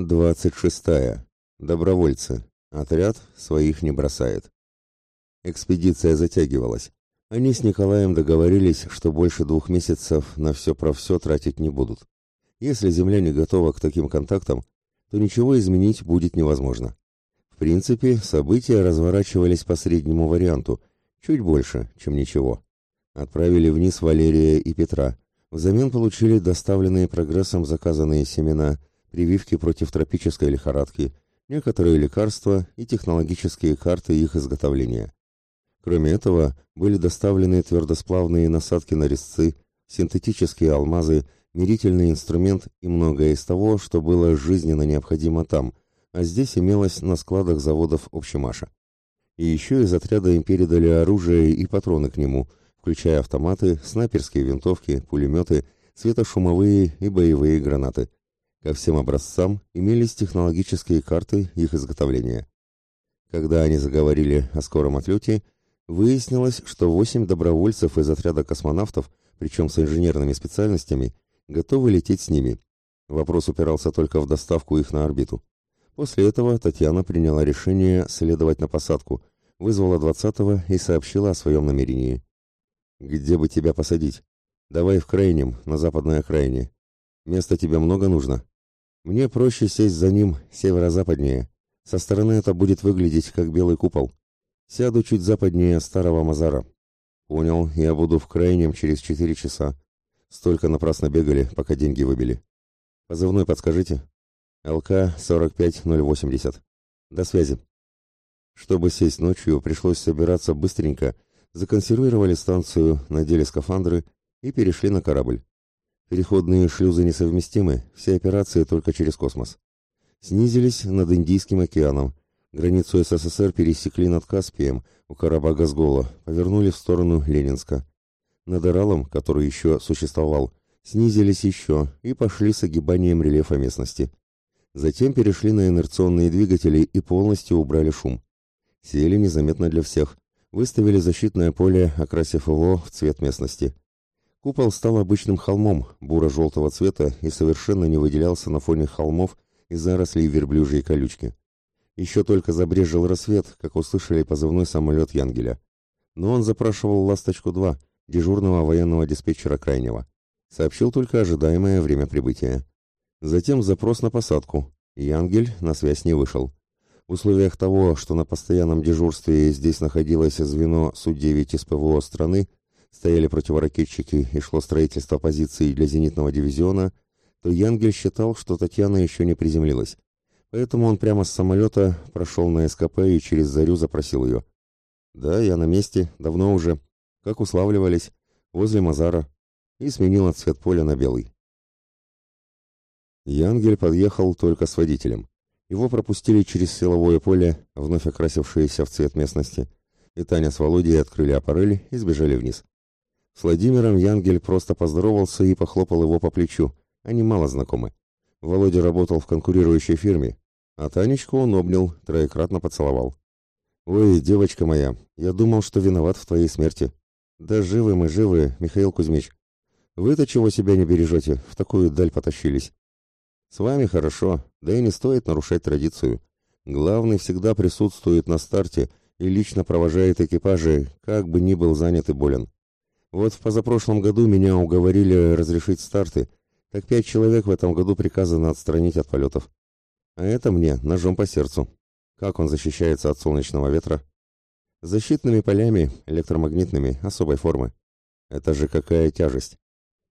Глава 26. Добровольцы. Отряд своих не бросает. Экспедиция затягивалась. Они с Николаем договорились, что больше двух месяцев на все про все тратить не будут. Если Земля не готова к таким контактам, то ничего изменить будет невозможно. В принципе, события разворачивались по среднему варианту, чуть больше, чем ничего. Отправили вниз Валерия и Петра. Взамен получили доставленные прогрессом заказанные семена, прививки против тропической лихорадки, некоторые лекарства и технологические карты их изготовления. Кроме этого, были доставлены твердосплавные насадки на резцы, синтетические алмазы, мерительный инструмент и многое из того, что было жизненно необходимо там, а здесь имелось на складах заводов Общемаша. И еще из отряда им передали оружие и патроны к нему – включая автоматы, снайперские винтовки, пулеметы, светошумовые и боевые гранаты. Ко всем образцам имелись технологические карты их изготовления. Когда они заговорили о скором отлете, выяснилось, что восемь добровольцев из отряда космонавтов, причем с инженерными специальностями, готовы лететь с ними. Вопрос упирался только в доставку их на орбиту. После этого Татьяна приняла решение следовать на посадку, вызвала 20-го и сообщила о своем намерении. Где бы тебя посадить? Давай в крайнем, на западной окраине. Места тебе много нужно. Мне проще сесть за ним северо-западнее. Со стороны это будет выглядеть как белый купол. Сяду чуть западнее старого Мазара. Понял, я буду в крайнем через четыре часа. Столько напрасно бегали, пока деньги выбили. Позывной подскажите. ЛК 45080. До связи. Чтобы сесть ночью, пришлось собираться быстренько законсервировали станцию, надели скафандры и перешли на корабль. Переходные шлюзы несовместимы, все операции только через космос. Снизились над Индийским океаном, границу СССР пересекли над Каспием, у Карабага-Сгола, повернули в сторону Ленинска. Над Иралом, который еще существовал, снизились еще и пошли с огибанием рельефа местности. Затем перешли на инерционные двигатели и полностью убрали шум. Сели незаметно для всех, выставили защитное поле, окрасив его в цвет местности. Купол стал обычным холмом буро-желтого цвета и совершенно не выделялся на фоне холмов и зарослей верблюжьей колючки. Еще только забрежил рассвет, как услышали позывной самолет Янгеля. Но он запрашивал «Ласточку-2», дежурного военного диспетчера крайнего. Сообщил только ожидаемое время прибытия. Затем запрос на посадку. Янгель на связь не вышел. В условиях того, что на постоянном дежурстве здесь находилось звено Су-9 из ПВО страны, стояли противоракетчики и шло строительство позиций для зенитного дивизиона, то Янгель считал, что Татьяна еще не приземлилась. Поэтому он прямо с самолета прошел на СКП и через зарю запросил ее. «Да, я на месте, давно уже. Как уславливались, возле Мазара». И сменил цвет поля на белый. Янгель подъехал только с водителем. Его пропустили через силовое поле, вновь окрасившееся в цвет местности, и Таня с Володей открыли аппарель и сбежали вниз. С Владимиром Янгель просто поздоровался и похлопал его по плечу. Они мало знакомы. Володя работал в конкурирующей фирме, а Танечку он обнял, троекратно поцеловал. «Ой, девочка моя, я думал, что виноват в твоей смерти». «Да живы мы, живы, Михаил Кузьмич. Вы-то чего себя не бережете, в такую даль потащились?» С вами хорошо, да и не стоит нарушать традицию. Главный всегда присутствует на старте и лично провожает экипажи, как бы ни был занят и болен. Вот в позапрошлом году меня уговорили разрешить старты, так пять человек в этом году приказано отстранить от полетов. А это мне ножом по сердцу. Как он защищается от солнечного ветра? Защитными полями, электромагнитными, особой формы. Это же какая тяжесть.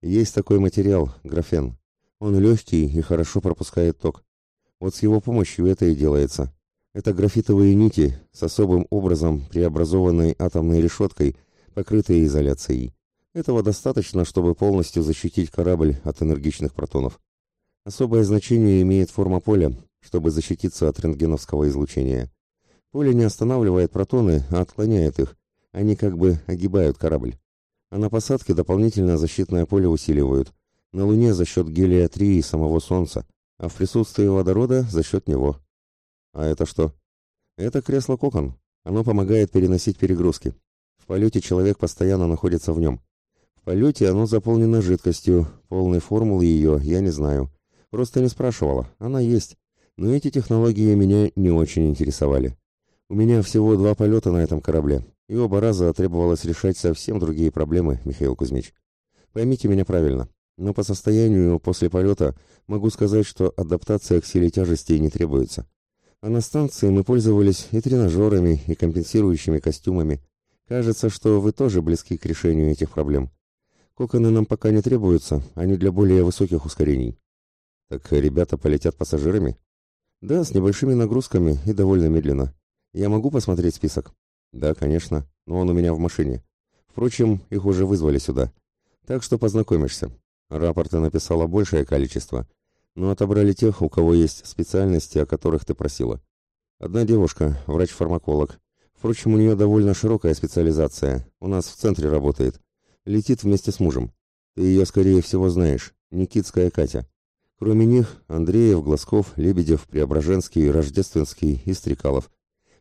Есть такой материал, графен. Он легкий и хорошо пропускает ток. Вот с его помощью это и делается. Это графитовые нити с особым образом преобразованной атомной решеткой, покрытые изоляцией. Этого достаточно, чтобы полностью защитить корабль от энергичных протонов. Особое значение имеет форма поля, чтобы защититься от рентгеновского излучения. Поле не останавливает протоны, а отклоняет их. Они как бы огибают корабль. А на посадке дополнительно защитное поле усиливают, на Луне за счет гелия-3 и самого Солнца, а в присутствии водорода за счет него. А это что? Это кресло-кокон. Оно помогает переносить перегрузки. В полете человек постоянно находится в нем. В полете оно заполнено жидкостью, полной формулы ее я не знаю. Просто не спрашивала, она есть. Но эти технологии меня не очень интересовали. У меня всего два полета на этом корабле, и оба раза требовалось решать совсем другие проблемы, Михаил Кузьмич. Поймите меня правильно, но по состоянию после полета могу сказать, что адаптация к силе тяжести не требуется. А на станции мы пользовались и тренажерами, и компенсирующими костюмами. Кажется, что вы тоже близки к решению этих проблем. Коконы нам пока не требуются, они для более высоких ускорений. Так ребята полетят пассажирами? Да, с небольшими нагрузками и довольно медленно. Я могу посмотреть список? Да, конечно, но он у меня в машине. Впрочем, их уже вызвали сюда. Так что познакомишься. Рапорты написала большее количество, но отобрали тех, у кого есть специальности, о которых ты просила. Одна девушка, врач-фармаколог. Впрочем, у нее довольно широкая специализация. У нас в центре работает. Летит вместе с мужем. Ты ее, скорее всего, знаешь. Никитская Катя. Кроме них, Андреев, Глазков, Лебедев, Преображенский, Рождественский и Стрекалов.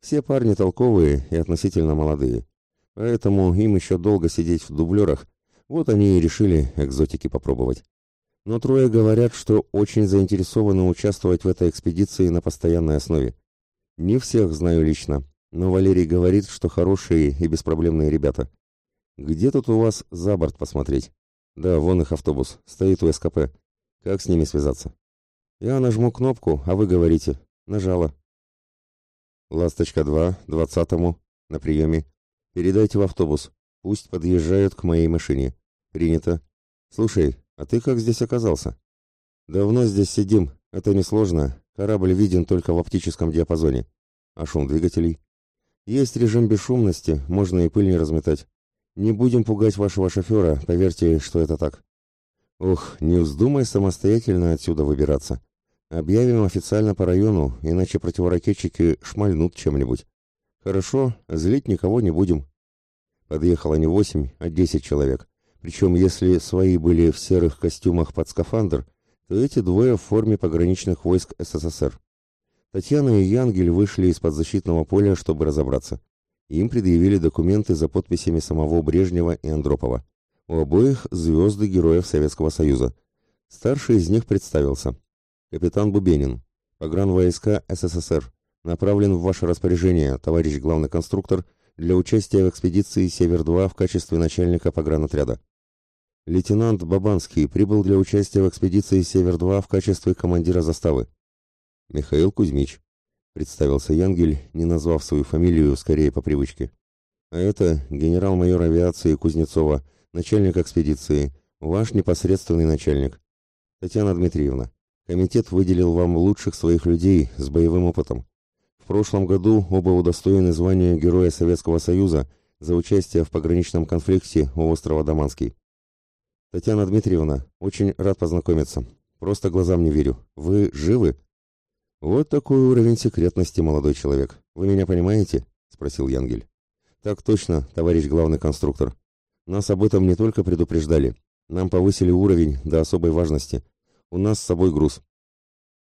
Все парни толковые и относительно молодые. Поэтому им еще долго сидеть в дублерах. Вот они и решили экзотики попробовать. Но трое говорят, что очень заинтересованы участвовать в этой экспедиции на постоянной основе. Не всех знаю лично, но Валерий говорит, что хорошие и беспроблемные ребята. Где тут у вас за борт посмотреть? Да, вон их автобус, стоит у СКП. Как с ними связаться? Я нажму кнопку, а вы говорите. Нажала. «Ласточка-2, двадцатому, на приеме. Передайте в автобус. Пусть подъезжают к моей машине. Принято. Слушай, а ты как здесь оказался?» «Давно здесь сидим. Это несложно. Корабль виден только в оптическом диапазоне. А шум двигателей?» «Есть режим бесшумности, можно и пыль не разметать. Не будем пугать вашего шофера, поверьте, что это так». «Ох, не вздумай самостоятельно отсюда выбираться. Объявим официально по району, иначе противоракетчики шмальнут чем-нибудь. Хорошо, злить никого не будем. Подъехало не восемь, а десять человек. Причем, если свои были в серых костюмах под скафандр, то эти двое в форме пограничных войск СССР. Татьяна и Янгель вышли из-под защитного поля, чтобы разобраться. Им предъявили документы за подписями самого Брежнева и Андропова. У обоих звезды героев Советского Союза. Старший из них представился. Капитан Бубенин, погранвойска СССР, направлен в ваше распоряжение, товарищ главный конструктор, для участия в экспедиции «Север-2» в качестве начальника погранотряда. Лейтенант Бабанский прибыл для участия в экспедиции «Север-2» в качестве командира заставы. Михаил Кузьмич, представился Янгель, не назвав свою фамилию, скорее по привычке. А это генерал-майор авиации Кузнецова, начальник экспедиции, ваш непосредственный начальник. Татьяна Дмитриевна. Комитет выделил вам лучших своих людей с боевым опытом. В прошлом году оба удостоены звания Героя Советского Союза за участие в пограничном конфликте у острова Даманский. Татьяна Дмитриевна, очень рад познакомиться. Просто глазам не верю. Вы живы? Вот такой уровень секретности, молодой человек. Вы меня понимаете? спросил Янгель. Так точно, товарищ главный конструктор. Нас об этом не только предупреждали, нам повысили уровень до особой важности. У нас с собой груз.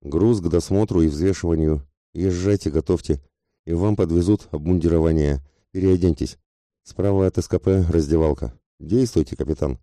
Груз к досмотру и взвешиванию. Езжайте, готовьте. И вам подвезут обмундирование. Переоденьтесь. Справа от СКП раздевалка. Действуйте, капитан.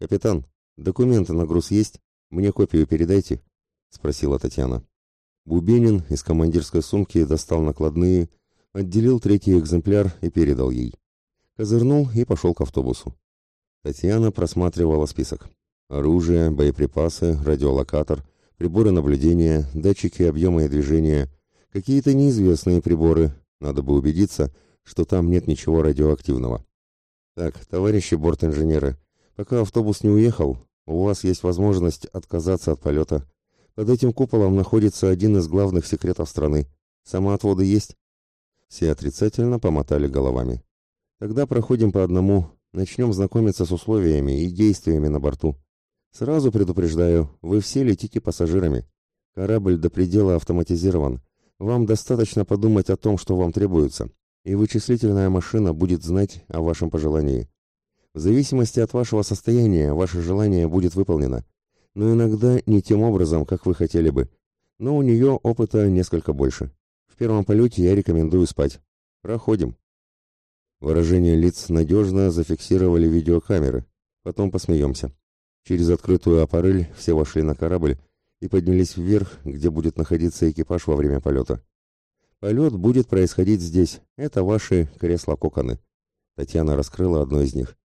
Капитан, документы на груз есть? Мне копию передайте, спросила Татьяна. Бубенин из командирской сумки достал накладные, отделил третий экземпляр и передал ей. Козырнул и пошел к автобусу. Татьяна просматривала список. Оружие, боеприпасы, радиолокатор, приборы наблюдения, датчики объема и движения, какие-то неизвестные приборы. Надо бы убедиться, что там нет ничего радиоактивного. Так, товарищи бортинженеры, пока автобус не уехал, у вас есть возможность отказаться от полета. Под этим куполом находится один из главных секретов страны. Самоотводы есть? Все отрицательно помотали головами. Тогда проходим по одному, начнем знакомиться с условиями и действиями на борту. Сразу предупреждаю, вы все летите пассажирами. Корабль до предела автоматизирован. Вам достаточно подумать о том, что вам требуется, и вычислительная машина будет знать о вашем пожелании. В зависимости от вашего состояния, ваше желание будет выполнено. Но иногда не тем образом, как вы хотели бы. Но у нее опыта несколько больше. В первом полете я рекомендую спать. Проходим. Выражение лиц надежно зафиксировали видеокамеры. Потом посмеемся. Через открытую аппарель все вошли на корабль, и поднялись вверх, где будет находиться экипаж во время полета. Полет будет происходить здесь. Это ваши кресла-коконы. Татьяна раскрыла одно из них.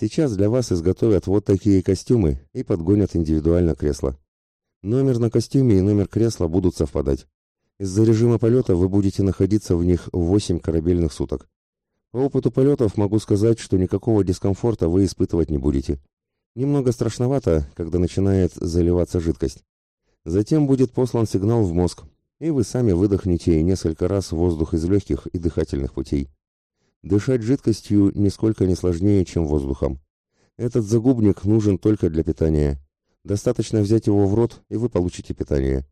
Сейчас для вас изготовят вот такие костюмы и подгонят индивидуально кресло. Номер на костюме и номер кресла будут совпадать. Из-за режима полета вы будете находиться в них 8 корабельных суток. По опыту полетов могу сказать, что никакого дискомфорта вы испытывать не будете. Немного страшновато, когда начинает заливаться жидкость. Затем будет послан сигнал в мозг, и вы сами выдохнете несколько раз воздух из легких и дыхательных путей. Дышать жидкостью нисколько не сложнее, чем воздухом. Этот загубник нужен только для питания. Достаточно взять его в рот, и вы получите питание.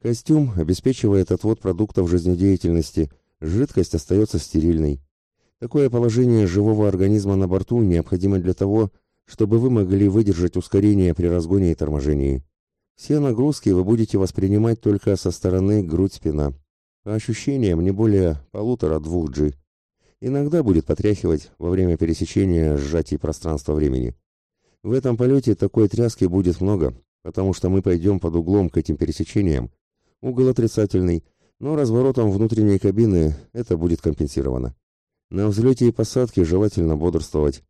Костюм обеспечивает отвод продуктов жизнедеятельности, жидкость остается стерильной. Такое положение живого организма на борту необходимо для того, чтобы вы могли выдержать ускорение при разгоне и торможении. Все нагрузки вы будете воспринимать только со стороны грудь-спина. По ощущениям не более полутора-двух G. Иногда будет потряхивать во время пересечения сжатий пространства-времени. В этом полете такой тряски будет много, потому что мы пойдем под углом к этим пересечениям. Угол отрицательный, но разворотом внутренней кабины это будет компенсировано. На взлете и посадке желательно бодрствовать.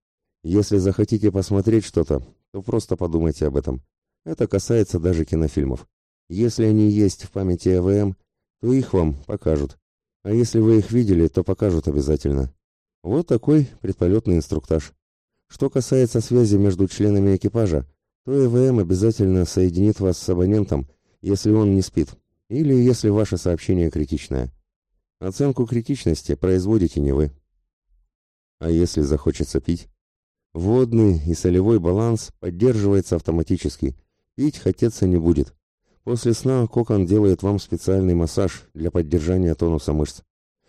Если захотите посмотреть что-то, то просто подумайте об этом. Это касается даже кинофильмов. Если они есть в памяти АВМ, то их вам покажут. А если вы их видели, то покажут обязательно. Вот такой предполетный инструктаж. Что касается связи между членами экипажа, то ЭВМ обязательно соединит вас с абонентом, если он не спит, или если ваше сообщение критичное. Оценку критичности производите не вы. А если захочется пить? Водный и солевой баланс поддерживается автоматически. Пить хотеться не будет. После сна кокон делает вам специальный массаж для поддержания тонуса мышц.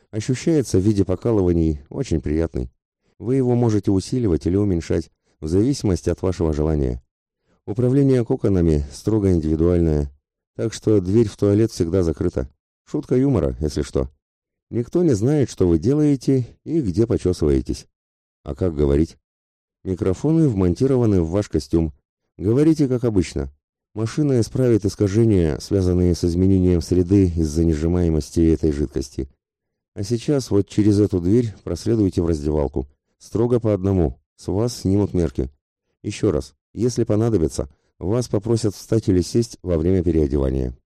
Ощущается в виде покалываний, очень приятный. Вы его можете усиливать или уменьшать, в зависимости от вашего желания. Управление коконами строго индивидуальное, так что дверь в туалет всегда закрыта. Шутка юмора, если что. Никто не знает, что вы делаете и где почесываетесь. А как говорить? Микрофоны вмонтированы в ваш костюм. Говорите как обычно. Машина исправит искажения, связанные с изменением среды из-за нежимаемости этой жидкости. А сейчас вот через эту дверь проследуйте в раздевалку. Строго по одному. С вас снимут мерки. Еще раз, если понадобится, вас попросят встать или сесть во время переодевания.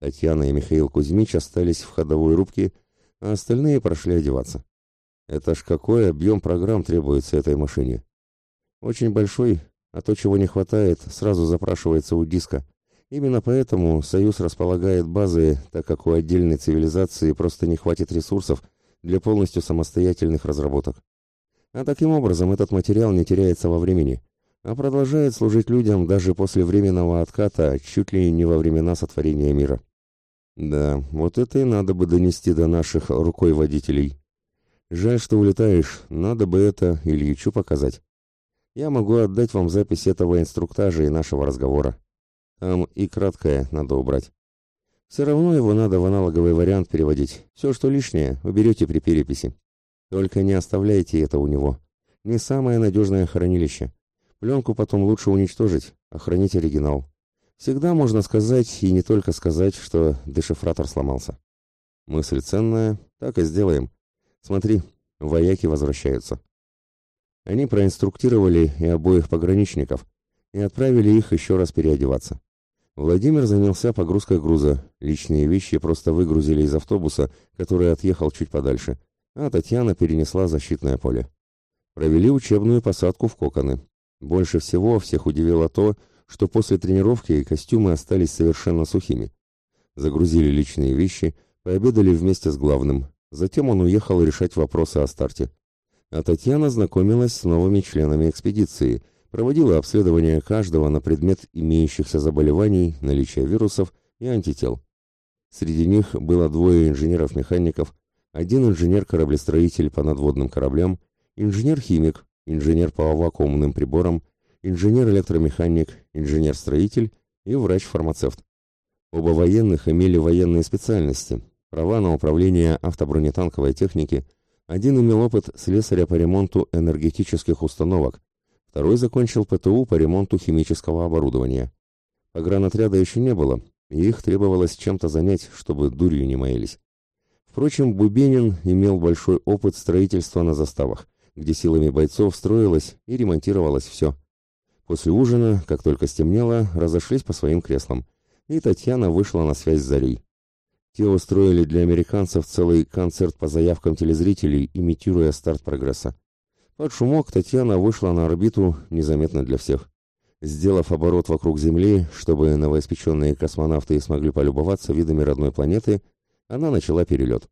Татьяна и Михаил Кузьмич остались в ходовой рубке, а остальные прошли одеваться. Это ж какой объем программ требуется этой машине. Очень большой, а то, чего не хватает, сразу запрашивается у диска. Именно поэтому Союз располагает базы, так как у отдельной цивилизации просто не хватит ресурсов для полностью самостоятельных разработок. А таким образом этот материал не теряется во времени, а продолжает служить людям даже после временного отката, чуть ли не во времена сотворения мира. Да, вот это и надо бы донести до наших рукой водителей. Жаль, что улетаешь, надо бы это Ильичу показать я могу отдать вам запись этого инструктажа и нашего разговора. Там и краткое надо убрать. Все равно его надо в аналоговый вариант переводить. Все, что лишнее, уберете при переписи. Только не оставляйте это у него. Не самое надежное хранилище. Пленку потом лучше уничтожить, а хранить оригинал. Всегда можно сказать, и не только сказать, что дешифратор сломался. Мысль ценная, так и сделаем. Смотри, вояки возвращаются. Они проинструктировали и обоих пограничников и отправили их еще раз переодеваться. Владимир занялся погрузкой груза, личные вещи просто выгрузили из автобуса, который отъехал чуть подальше, а Татьяна перенесла защитное поле. Провели учебную посадку в коконы. Больше всего всех удивило то, что после тренировки костюмы остались совершенно сухими. Загрузили личные вещи, пообедали вместе с главным. Затем он уехал решать вопросы о старте а Татьяна знакомилась с новыми членами экспедиции, проводила обследование каждого на предмет имеющихся заболеваний, наличия вирусов и антител. Среди них было двое инженеров-механиков, один инженер-кораблестроитель по надводным кораблям, инженер-химик, инженер по вакуумным приборам, инженер-электромеханик, инженер-строитель и врач-фармацевт. Оба военных имели военные специальности, права на управление автобронетанковой техники – один имел опыт слесаря по ремонту энергетических установок, второй закончил ПТУ по ремонту химического оборудования. Погранотряда еще не было, и их требовалось чем-то занять, чтобы дурью не маялись. Впрочем, Бубенин имел большой опыт строительства на заставах, где силами бойцов строилось и ремонтировалось все. После ужина, как только стемнело, разошлись по своим креслам, и Татьяна вышла на связь с Зарей. Те устроили для американцев целый концерт по заявкам телезрителей, имитируя старт прогресса. Под шумок Татьяна вышла на орбиту незаметно для всех. Сделав оборот вокруг Земли, чтобы новоиспеченные космонавты смогли полюбоваться видами родной планеты, она начала перелет.